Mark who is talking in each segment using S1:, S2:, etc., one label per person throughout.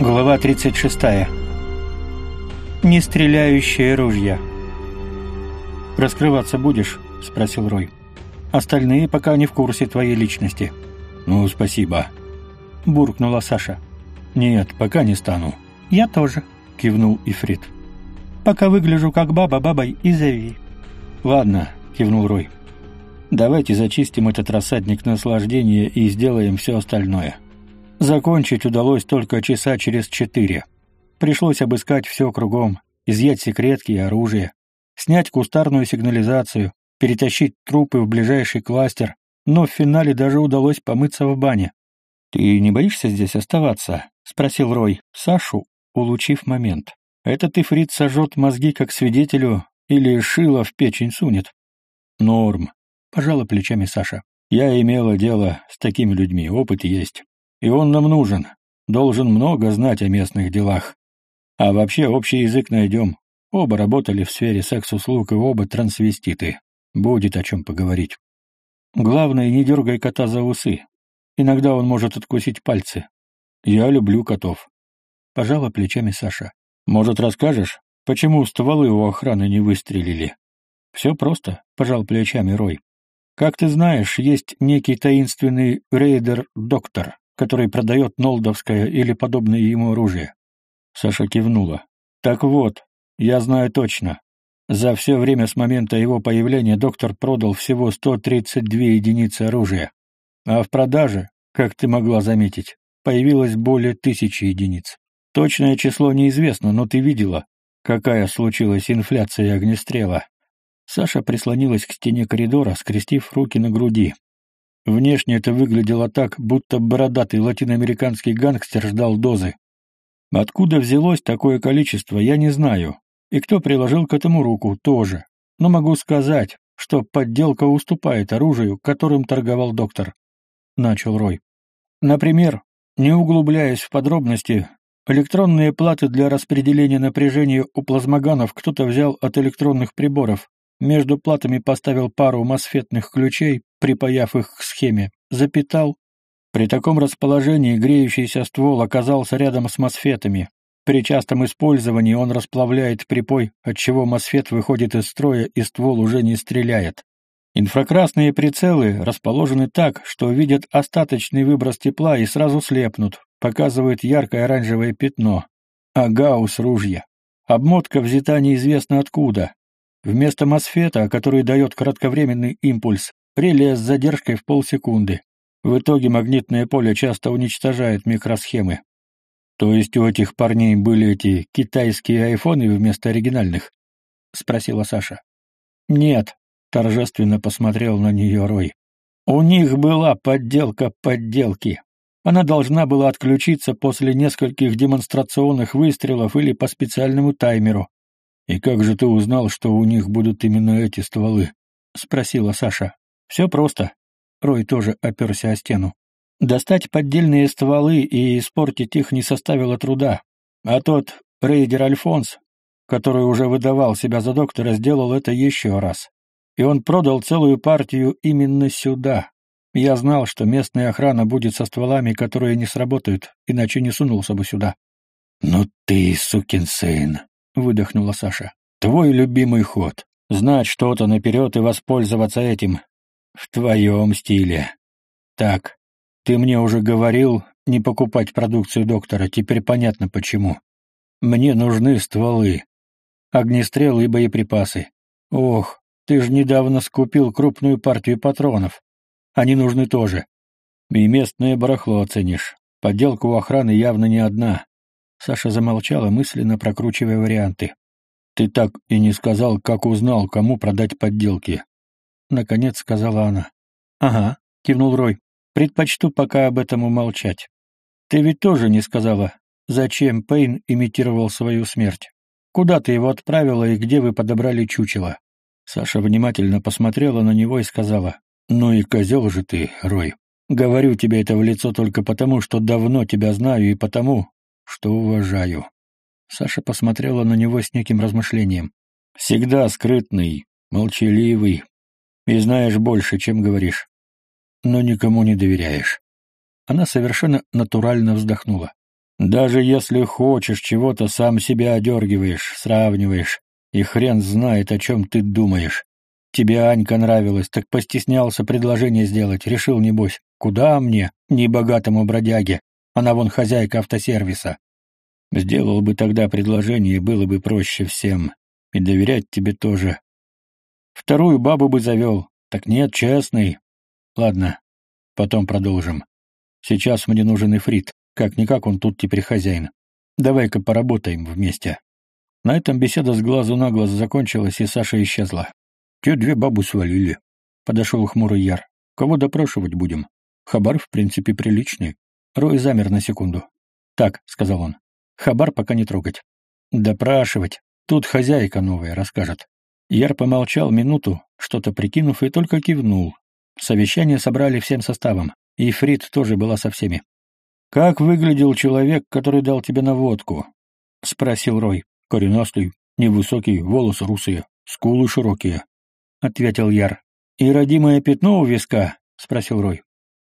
S1: Глава 36. Нестреляющие ружья. «Раскрываться будешь?» — спросил Рой. «Остальные пока не в курсе твоей личности».
S2: «Ну, спасибо», —
S1: буркнула Саша.
S2: «Нет, пока не стану».
S1: «Я тоже», — кивнул Ифрит. «Пока выгляжу как баба, бабой и зови».
S2: «Ладно», — кивнул Рой. «Давайте зачистим этот рассадник наслаждения и сделаем все остальное». Закончить удалось только часа через четыре. Пришлось обыскать все кругом, изъять секретки и оружие, снять кустарную сигнализацию, перетащить трупы в ближайший кластер, но в финале даже удалось помыться в бане. «Ты не боишься здесь оставаться?» — спросил Рой Сашу, улучив момент. «Этот ифрит сожжет мозги как свидетелю или шило в печень сунет?» «Норм», — пожала плечами Саша. «Я имела дело с такими людьми, опыт есть. И он нам нужен. Должен много знать о местных делах. А вообще общий язык найдем. Оба работали в сфере секс-услуг и оба трансвеститы. Будет о чем поговорить. Главное, не дергай кота за усы. Иногда он может откусить пальцы. Я люблю котов. Пожала плечами Саша. Может, расскажешь, почему стволы у охраны не выстрелили? Все просто, пожал плечами Рой. Как ты знаешь, есть некий таинственный рейдер-доктор, который продает нолдовское или подобное ему оружие. Саша кивнула. Так вот, я знаю точно. За все время с момента его появления доктор продал всего 132 единицы оружия. А в продаже, как ты могла заметить, появилось более тысячи единиц. Точное число неизвестно, но ты видела, какая случилась инфляция огнестрела. Саша прислонилась к стене коридора, скрестив руки на груди. Внешне это выглядело так, будто бородатый латиноамериканский гангстер ждал дозы. Откуда взялось такое количество, я не знаю. И кто приложил к этому руку, тоже. Но могу сказать, что подделка уступает оружию, которым торговал доктор. Начал Рой. Например, не углубляясь в подробности, электронные платы для распределения напряжения у плазмоганов кто-то взял от электронных приборов, между платами поставил пару мосфетных ключей, припаяв их к схеме, запитал. При таком расположении греющийся ствол оказался рядом с мосфетами. При частом использовании он расплавляет припой, отчего мосфет выходит из строя и ствол уже не стреляет. Инфракрасные прицелы расположены так, что видят остаточный выброс тепла и сразу слепнут, показывают яркое оранжевое пятно. А гаусс ружья. Обмотка взята неизвестно откуда, Вместо мосфета, который дает кратковременный импульс, реле с задержкой в полсекунды. В итоге магнитное поле часто уничтожает микросхемы. То есть у этих парней были эти китайские айфоны вместо оригинальных? спросила Саша. Нет, торжественно посмотрел на нее Рой. У них была подделка подделки. Она должна была отключиться после нескольких демонстрационных выстрелов или по специальному таймеру. «И как же ты узнал, что у них будут именно эти стволы?» — спросила Саша. «Все просто». Рой тоже оперся о стену. Достать поддельные стволы и испортить их не составило труда. А тот рейдер Альфонс, который уже выдавал себя за доктора, сделал это еще раз. И он продал целую партию именно сюда. Я знал, что местная охрана будет со стволами, которые не сработают, иначе не сунулся бы сюда. «Ну ты, сукин сын!» выдохнула Саша. Твой любимый ход. Знать что-то наперед и воспользоваться этим. В твоем стиле. Так, ты мне уже говорил не покупать продукцию доктора, теперь понятно почему. Мне нужны стволы, огнестрелы и боеприпасы. Ох, ты же недавно скупил крупную партию патронов. Они нужны тоже. И местное барахло оценишь. Подделка у охраны явно не одна. Саша замолчала, мысленно прокручивая варианты. «Ты так и не сказал, как узнал, кому продать подделки». Наконец сказала она. «Ага», — кивнул Рой. «Предпочту пока об этом умолчать. Ты ведь тоже не сказала, зачем Пейн имитировал свою смерть? Куда ты его отправила и где вы подобрали чучело?» Саша внимательно посмотрела на него и сказала. «Ну и козел же ты, Рой. Говорю тебе это в лицо только потому, что давно тебя знаю и потому, что уважаю. Саша посмотрела на него с неким размышлением. Всегда скрытный, молчаливый, и знаешь больше, чем говоришь. Но никому не доверяешь. Она совершенно натурально вздохнула. Даже если хочешь чего-то, сам себя одергиваешь, сравниваешь, и хрен знает, о чем ты думаешь. Тебе Анька нравилась, так постеснялся предложение сделать, решил, небось, куда мне, небогатому бродяге, она вон хозяйка автосервиса. Сделал бы тогда предложение, было бы проще всем, и доверять тебе тоже. Вторую бабу бы завел, так нет, честный. Ладно, потом продолжим. Сейчас мне нужен Ифрит, как-никак он тут теперь хозяин. Давай-ка поработаем вместе. На этом беседа с глазу на глаз закончилась, и Саша исчезла. Те две бабу свалили. Подошел хмурый Яр. Кого допрашивать будем? Хабар, в принципе, приличный. Рой замер на секунду. «Так», — сказал он, — «хабар пока не трогать». «Допрашивать. Тут хозяйка новая расскажет». Яр помолчал минуту, что-то прикинув, и только кивнул. Совещание собрали всем составом, и Фрид тоже была со всеми. «Как выглядел человек, который дал тебе наводку?» — спросил Рой. «Коренастый, невысокий, волосы русые, скулы широкие. — ответил Яр. «И родимое пятно у виска?» — спросил Рой.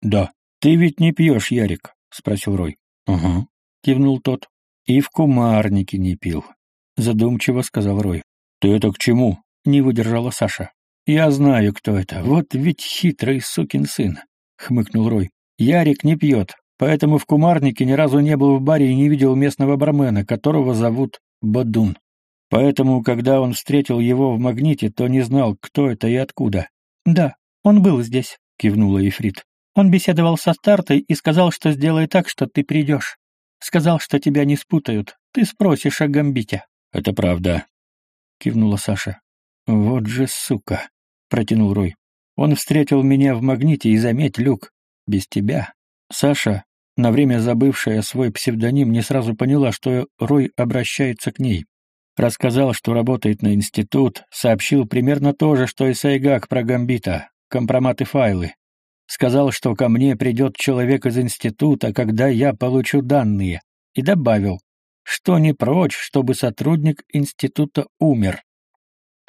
S2: «Да». «Ты ведь не пьешь, Ярик?» — спросил Рой. «Угу», — кивнул тот. «И в кумарнике не пил», — задумчиво сказал Рой. «Ты это к чему?» — не выдержала Саша. «Я знаю, кто это. Вот ведь хитрый сукин сын», — хмыкнул Рой. «Ярик не пьет, поэтому в кумарнике ни разу не был в баре и не видел местного бармена, которого зовут Бадун. Поэтому, когда он встретил его в магните, то не знал, кто это и откуда. «Да, он был здесь», — кивнула Ефрит. «Он беседовал со Стартой и сказал, что сделает так, что ты придешь. Сказал, что тебя не спутают. Ты спросишь о Гамбите». «Это правда», — кивнула Саша. «Вот же сука», — протянул Рой. «Он встретил меня в магните, и заметь, Люк, без тебя». Саша, на время забывшая свой псевдоним, не сразу поняла, что Рой обращается к ней. Рассказал, что работает на институт, сообщил примерно то же, что и Сайгак про Гамбита, компроматы файлы. Сказал, что ко мне придет человек из института, когда я получу данные, и добавил, что не прочь, чтобы сотрудник института умер.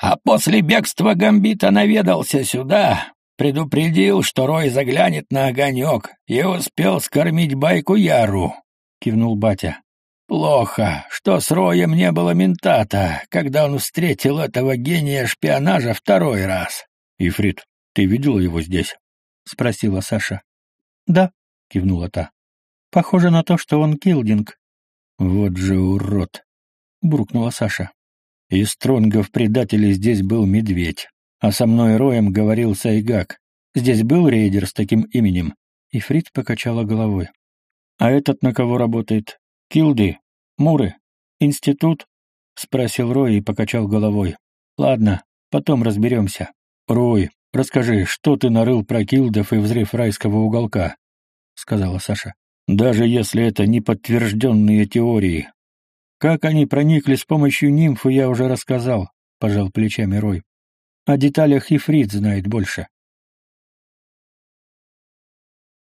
S2: А после бегства Гамбита наведался сюда, предупредил, что Рой заглянет на огонек и успел скормить байку Яру, — кивнул батя. Плохо, что с Роем не было ментата, когда он встретил этого гения шпионажа второй раз. Ифрит, ты видела его здесь? спросила Саша. Да, кивнула та. Похоже на то, что он Килдинг. Вот же урод, буркнула Саша. Из Стронгов предателей здесь был медведь, а со мной Роем говорил Сайгак. Здесь был рейдер с таким именем. Ифрит покачала головой. А этот на кого работает? Килды, Муры, институт? Спросил Рой и покачал головой. Ладно, потом разберемся. Рой, расскажи, что ты нарыл про Килдов и взрыв райского уголка? Сказала Саша. Даже если это не подтвержденные теории. Как они проникли с помощью нимфы, я уже рассказал, пожал плечами Рой. О деталях Ифрит знает больше.